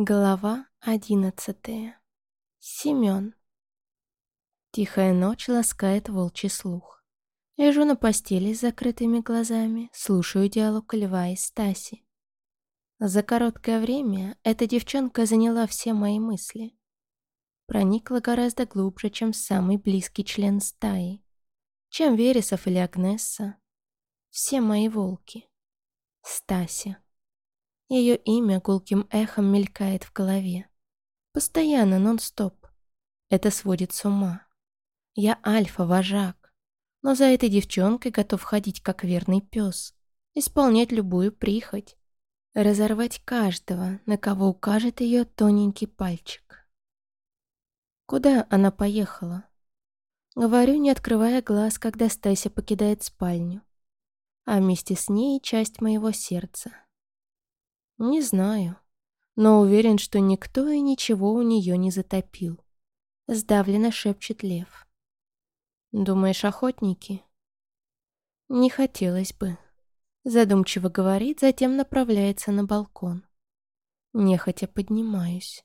Глава одиннадцатая. Семён. Тихая ночь ласкает волчий слух. Лежу на постели с закрытыми глазами, слушаю диалог Льва и Стаси. За короткое время эта девчонка заняла все мои мысли. Проникла гораздо глубже, чем самый близкий член стаи. Чем Вересов или Агнесса. Все мои волки. Стася. Ее имя гулким эхом мелькает в голове. Постоянно, нон-стоп. Это сводит с ума. Я альфа-вожак, но за этой девчонкой готов ходить как верный пес, исполнять любую прихоть, разорвать каждого, на кого укажет ее тоненький пальчик. Куда она поехала? Говорю, не открывая глаз, когда Стася покидает спальню, а вместе с ней часть моего сердца. Не знаю, но уверен, что никто и ничего у нее не затопил. Сдавленно шепчет лев. Думаешь, охотники? Не хотелось бы. Задумчиво говорит, затем направляется на балкон. Нехотя поднимаюсь.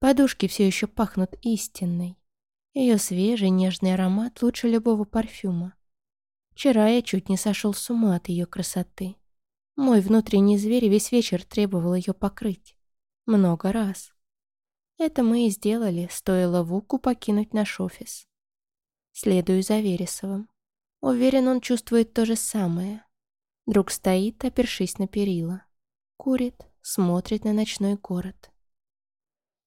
Подушки все еще пахнут истинной. Ее свежий нежный аромат лучше любого парфюма. Вчера я чуть не сошел с ума от ее красоты. Мой внутренний зверь весь вечер требовал ее покрыть. Много раз. Это мы и сделали, стоило Вуку покинуть наш офис. Следую за Вересовым. Уверен, он чувствует то же самое. Друг стоит, опершись на перила. Курит, смотрит на ночной город.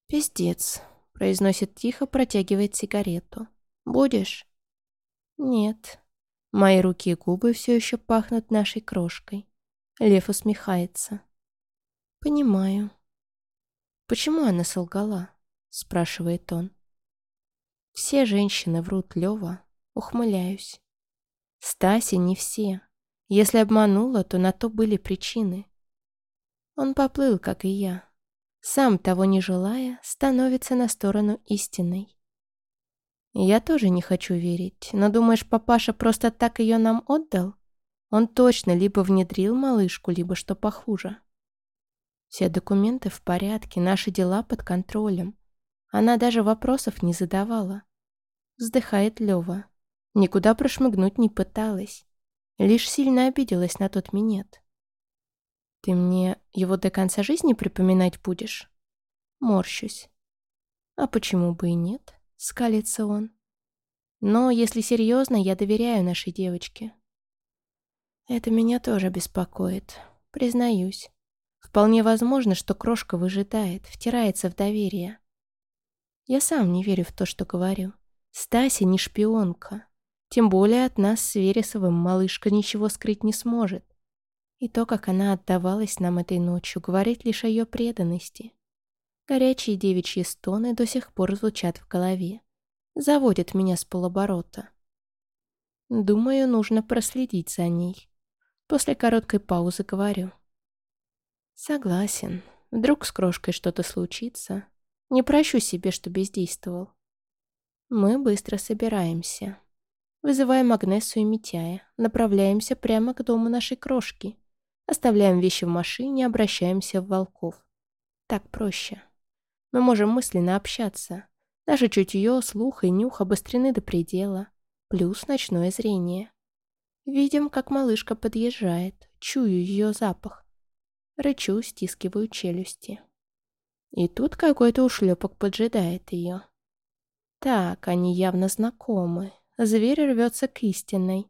«Пиздец», — произносит тихо, протягивает сигарету. «Будешь?» «Нет». Мои руки и губы все еще пахнут нашей крошкой. Лев усмехается. «Понимаю». «Почему она солгала?» — спрашивает он. «Все женщины врут, Лева. Ухмыляюсь. Стаси не все. Если обманула, то на то были причины. Он поплыл, как и я. Сам, того не желая, становится на сторону истинной. Я тоже не хочу верить, но думаешь, папаша просто так ее нам отдал? Он точно либо внедрил малышку, либо что похуже. Все документы в порядке, наши дела под контролем. Она даже вопросов не задавала. Вздыхает Лёва. Никуда прошмыгнуть не пыталась. Лишь сильно обиделась на тот минет. «Ты мне его до конца жизни припоминать будешь?» Морщусь. «А почему бы и нет?» — скалится он. «Но, если серьезно, я доверяю нашей девочке. Это меня тоже беспокоит, признаюсь. Вполне возможно, что крошка выжидает, втирается в доверие. Я сам не верю в то, что говорю. Стася не шпионка. Тем более от нас с Вересовым малышка ничего скрыть не сможет. И то, как она отдавалась нам этой ночью, говорит лишь о ее преданности. Горячие девичьи стоны до сих пор звучат в голове. Заводят меня с полоборота. Думаю, нужно проследить за ней. После короткой паузы говорю. Согласен. Вдруг с крошкой что-то случится. Не прощу себе, что бездействовал. Мы быстро собираемся. Вызываем Агнесу и Митяя. Направляемся прямо к дому нашей крошки. Оставляем вещи в машине, обращаемся в волков. Так проще. Мы можем мысленно общаться. Наше чутье, слух и нюх обострены до предела. Плюс ночное зрение. Видим, как малышка подъезжает, чую ее запах. Рычу, стискиваю челюсти. И тут какой-то ушлепок поджидает ее. Так, они явно знакомы. Зверь рвется к истинной.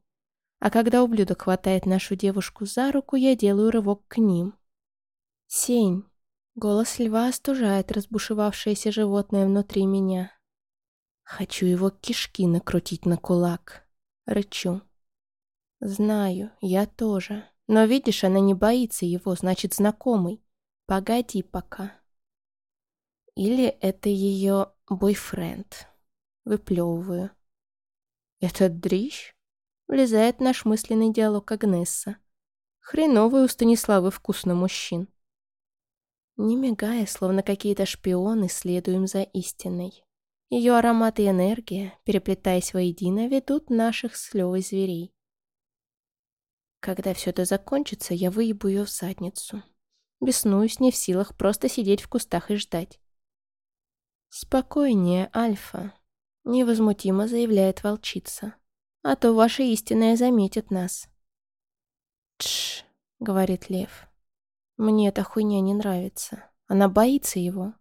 А когда ублюдок хватает нашу девушку за руку, я делаю рывок к ним. Сень. Голос льва остужает разбушевавшееся животное внутри меня. Хочу его кишки накрутить на кулак. Рычу. «Знаю, я тоже. Но видишь, она не боится его, значит, знакомый. Погоди пока». Или это ее бойфренд. Выплевываю. «Этот дрищ?» Влезает наш мысленный диалог Агнесса. Хреновый у Станиславы вкусно мужчин. Не мигая, словно какие-то шпионы, следуем за истиной. Ее аромат и энергия, переплетаясь воедино, ведут наших с зверей. Когда все это закончится, я выебу ее в задницу. Беснуюсь, не в силах просто сидеть в кустах и ждать. «Спокойнее, Альфа», — невозмутимо заявляет волчица. «А то ваша истинная заметит нас». «Тш», — говорит лев. «Мне эта хуйня не нравится. Она боится его».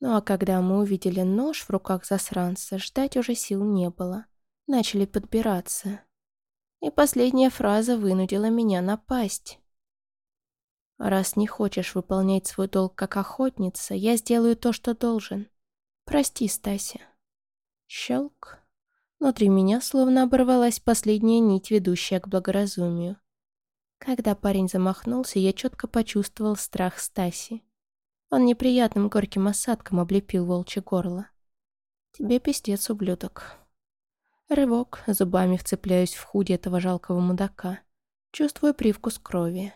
Ну а когда мы увидели нож в руках засранца, ждать уже сил не было. Начали подбираться. И последняя фраза вынудила меня напасть. Раз не хочешь выполнять свой долг как охотница, я сделаю то, что должен. Прости, Стася. Щелк. Внутри меня словно оборвалась последняя нить, ведущая к благоразумию. Когда парень замахнулся, я четко почувствовал страх Стаси. Он неприятным горьким осадком облепил волчье горло. «Тебе пиздец, ублюдок». Рывок, зубами вцепляюсь в худи этого жалкого мудака. Чувствую привкус крови.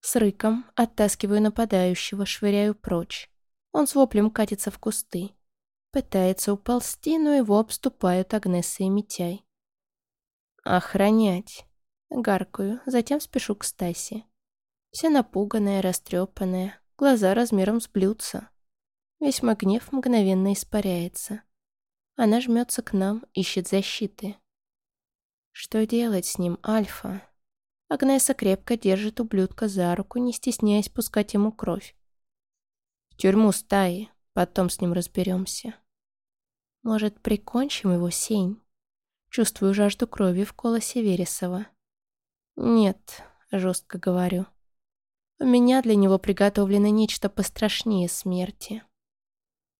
С рыком оттаскиваю нападающего, швыряю прочь. Он с воплем катится в кусты. Пытается уползти, но его обступают Агнесса и Митяй. «Охранять!» Гаркаю, затем спешу к Стасе. Вся напуганная, растрепанная, глаза размером с блюдца. Весь мой гнев мгновенно испаряется. Она жмется к нам, ищет защиты. Что делать с ним, Альфа? Агнеса крепко держит ублюдка за руку, не стесняясь пускать ему кровь. В тюрьму стаи, потом с ним разберемся. Может, прикончим его, Сень? Чувствую жажду крови в голосе Вересова. Нет, жестко говорю. У меня для него приготовлено нечто пострашнее смерти.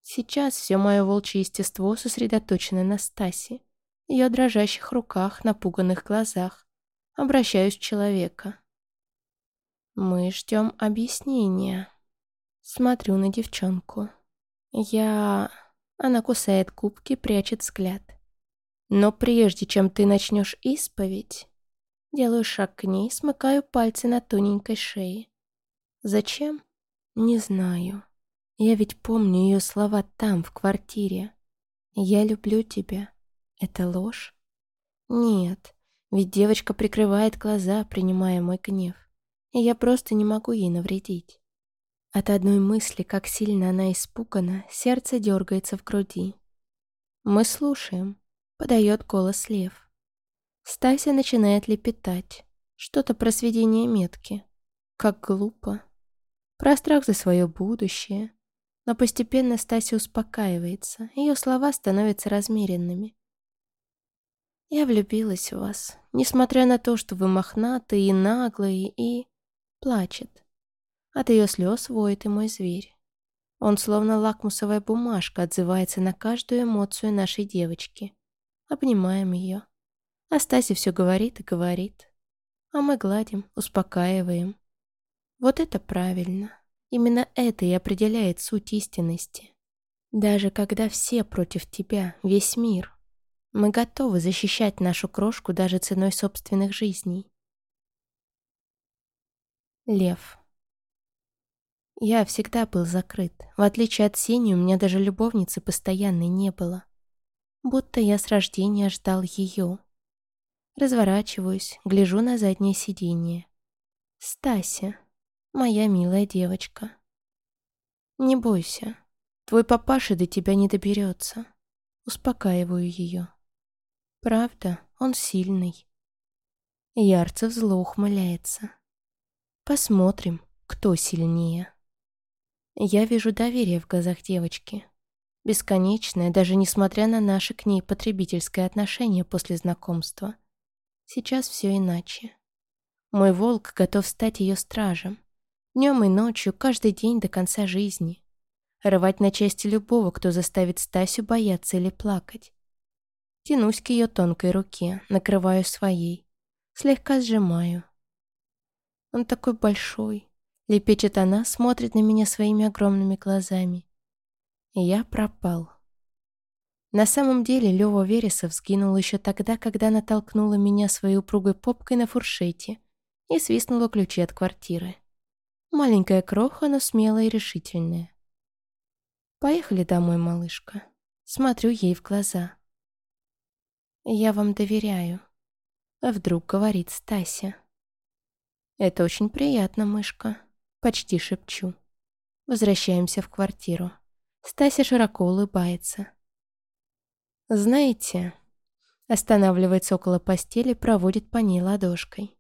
Сейчас все мое волчье естество сосредоточено на Стасе, ее дрожащих руках, напуганных глазах обращаюсь в человека. Мы ждем объяснения. Смотрю на девчонку. Я... Она кусает кубки, прячет взгляд. Но прежде чем ты начнешь исповедь, делаю шаг к ней, смыкаю пальцы на тоненькой шее. Зачем? Не знаю. Я ведь помню ее слова там, в квартире. «Я люблю тебя». Это ложь? Нет, ведь девочка прикрывает глаза, принимая мой гнев. И я просто не могу ей навредить. От одной мысли, как сильно она испугана, сердце дергается в груди. Мы слушаем. Подает голос лев. Стася начинает лепетать. Что-то про сведение метки. Как глупо. Про страх за свое будущее. Но постепенно Стася успокаивается, ее слова становятся размеренными. Я влюбилась в вас, несмотря на то, что вы мохнатые и наглые, и... Плачет. От ее слез воет и мой зверь. Он словно лакмусовая бумажка отзывается на каждую эмоцию нашей девочки. Обнимаем ее. А Стася все говорит и говорит. А мы гладим, успокаиваем. Вот это правильно. Именно это и определяет суть истинности. Даже когда все против тебя, весь мир, мы готовы защищать нашу крошку даже ценой собственных жизней. Лев. Я всегда был закрыт. В отличие от Сени, у меня даже любовницы постоянной не было. Будто я с рождения ждал ее. Разворачиваюсь, гляжу на заднее сиденье. Стася, моя милая девочка. Не бойся, твой папаша до тебя не доберется. Успокаиваю ее. Правда, он сильный. Ярцев зло ухмыляется. Посмотрим, кто сильнее. Я вижу доверие в глазах девочки. Бесконечное, даже несмотря на наше к ней потребительское отношение после знакомства. Сейчас все иначе. Мой волк готов стать ее стражем. Днем и ночью, каждый день до конца жизни. Рвать на части любого, кто заставит Стасю бояться или плакать. Тянусь к ее тонкой руке, накрываю своей. Слегка сжимаю. Он такой большой. Лепечет она, смотрит на меня своими огромными глазами. Я пропал. На самом деле Лёва Вересов сгинул еще тогда, когда она толкнула меня своей упругой попкой на фуршете и свистнула ключи от квартиры. Маленькая кроха, но смелая и решительная. «Поехали домой, малышка». Смотрю ей в глаза. «Я вам доверяю», — вдруг говорит Стася. «Это очень приятно, мышка. Почти шепчу. Возвращаемся в квартиру. Стася широко улыбается. «Знаете...» Останавливается около постели, проводит по ней ладошкой.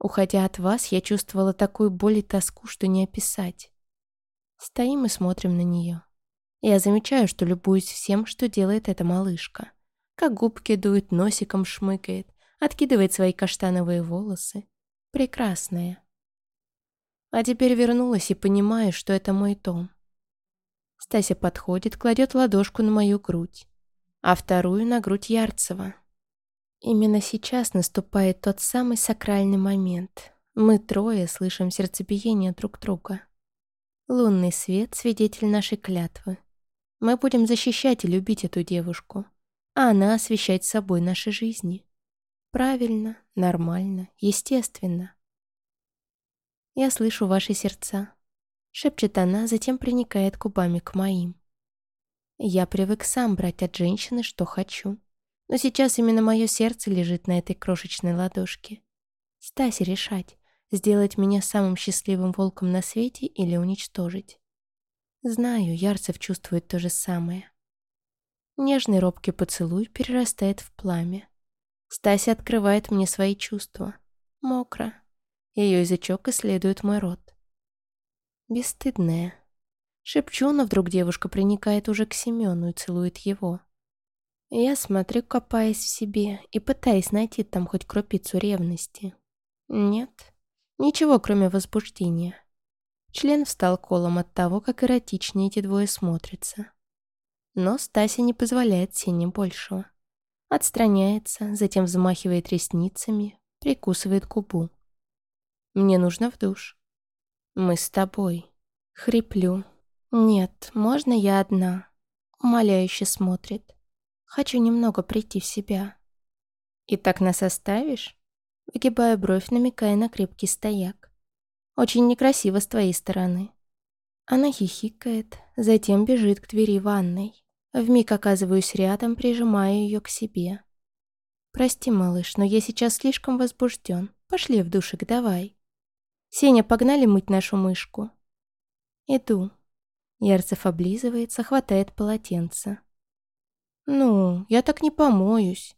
Уходя от вас, я чувствовала такую боль и тоску, что не описать. Стоим и смотрим на нее. Я замечаю, что любуюсь всем, что делает эта малышка. Как губки дует, носиком шмыкает, откидывает свои каштановые волосы. Прекрасная. А теперь вернулась и понимаю, что это мой дом. Стася подходит, кладет ладошку на мою грудь, а вторую на грудь Ярцева. Именно сейчас наступает тот самый сакральный момент. Мы трое слышим сердцебиение друг друга. Лунный свет — свидетель нашей клятвы. Мы будем защищать и любить эту девушку, а она освещать собой наши жизни. Правильно, нормально, естественно. Я слышу ваши сердца. Шепчет она, затем приникает губами к моим. Я привык сам брать от женщины, что хочу. Но сейчас именно мое сердце лежит на этой крошечной ладошке. Стась решать, сделать меня самым счастливым волком на свете или уничтожить. Знаю, Ярцев чувствует то же самое. Нежный робкий поцелуй перерастает в пламя. Стася открывает мне свои чувства. Мокро. Ее язычок исследует мой рот. Бесстыдная. Шепчу, но вдруг девушка приникает уже к Семену и целует его. Я смотрю, копаясь в себе и пытаясь найти там хоть крупицу ревности. Нет, ничего, кроме возбуждения. Член встал колом от того, как эротичнее эти двое смотрятся. Но Стася не позволяет Сене большего. Отстраняется, затем взмахивает ресницами, прикусывает губу. Мне нужно в душ. Мы с тобой. Хриплю. Нет, можно я одна? Умоляюще смотрит. Хочу немного прийти в себя. И так нас оставишь? Выгибаю бровь, намекая на крепкий стояк. Очень некрасиво с твоей стороны. Она хихикает, затем бежит к двери ванной. Вмиг оказываюсь рядом, прижимая ее к себе. «Прости, малыш, но я сейчас слишком возбужден. Пошли в душик, давай». «Сеня, погнали мыть нашу мышку». «Иду». Ярцев облизывается, хватает полотенце. «Ну, я так не помоюсь».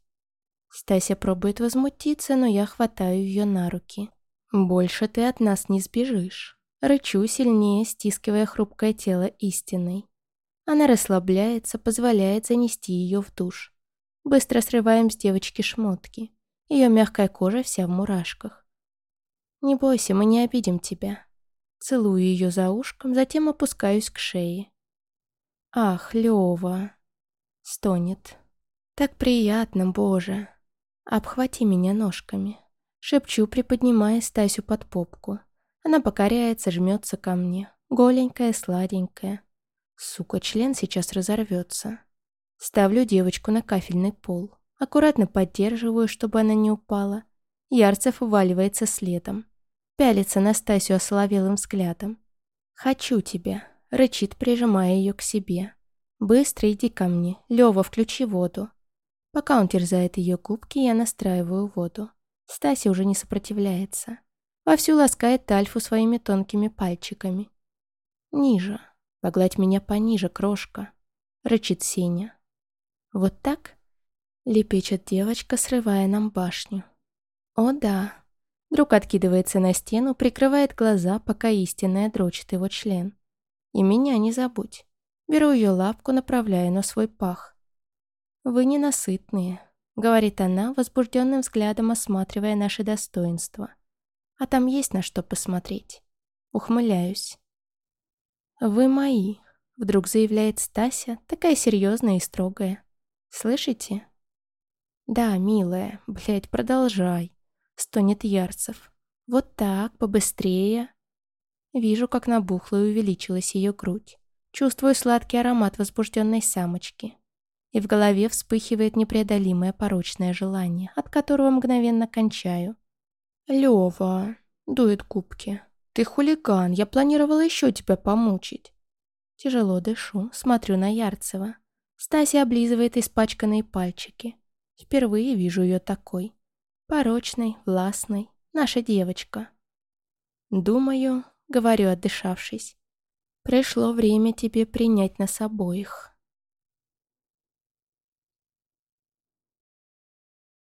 Стася пробует возмутиться, но я хватаю ее на руки. «Больше ты от нас не сбежишь». Рычу сильнее, стискивая хрупкое тело истиной. Она расслабляется, позволяет занести ее в душ. Быстро срываем с девочки шмотки. Ее мягкая кожа вся в мурашках. «Не бойся, мы не обидим тебя». Целую ее за ушком, затем опускаюсь к шее. «Ах, Лёва!» Стонет. «Так приятно, Боже!» «Обхвати меня ножками». Шепчу, приподнимая Стасю под попку. Она покоряется, жмется ко мне. Голенькая, сладенькая. Сука, член сейчас разорвется. Ставлю девочку на кафельный пол. Аккуратно поддерживаю, чтобы она не упала. Ярцев уваливается следом. Пялится на Стасю осоловелым взглядом. «Хочу тебя», — рычит, прижимая ее к себе. «Быстро иди ко мне. Лёва, включи воду». Пока он терзает ее губки, я настраиваю воду. Стася уже не сопротивляется. Вовсю ласкает Альфу своими тонкими пальчиками. «Ниже. Погладь меня пониже, крошка», — рычит Сеня. «Вот так?» — лепечет девочка, срывая нам башню. «О да». Друг откидывается на стену, прикрывает глаза, пока истинная дрочит его член. «И меня не забудь». Беру ее лапку, направляя на свой пах. «Вы ненасытные», — говорит она, возбужденным взглядом осматривая наши достоинства. «А там есть на что посмотреть». Ухмыляюсь. «Вы мои», — вдруг заявляет Стася, такая серьезная и строгая. «Слышите?» «Да, милая, блядь, продолжай», — стонет Ярцев. «Вот так, побыстрее». Вижу, как набухла и увеличилась ее грудь. Чувствую сладкий аромат возбужденной самочки. И в голове вспыхивает непреодолимое порочное желание, от которого мгновенно кончаю. «Лёва», — дует губки, — «ты хулиган, я планировала еще тебя помучить». Тяжело дышу, смотрю на Ярцева. Стася облизывает испачканные пальчики. Впервые вижу ее такой. Порочной, властной, наша девочка. Думаю, говорю, отдышавшись. Пришло время тебе принять нас обоих.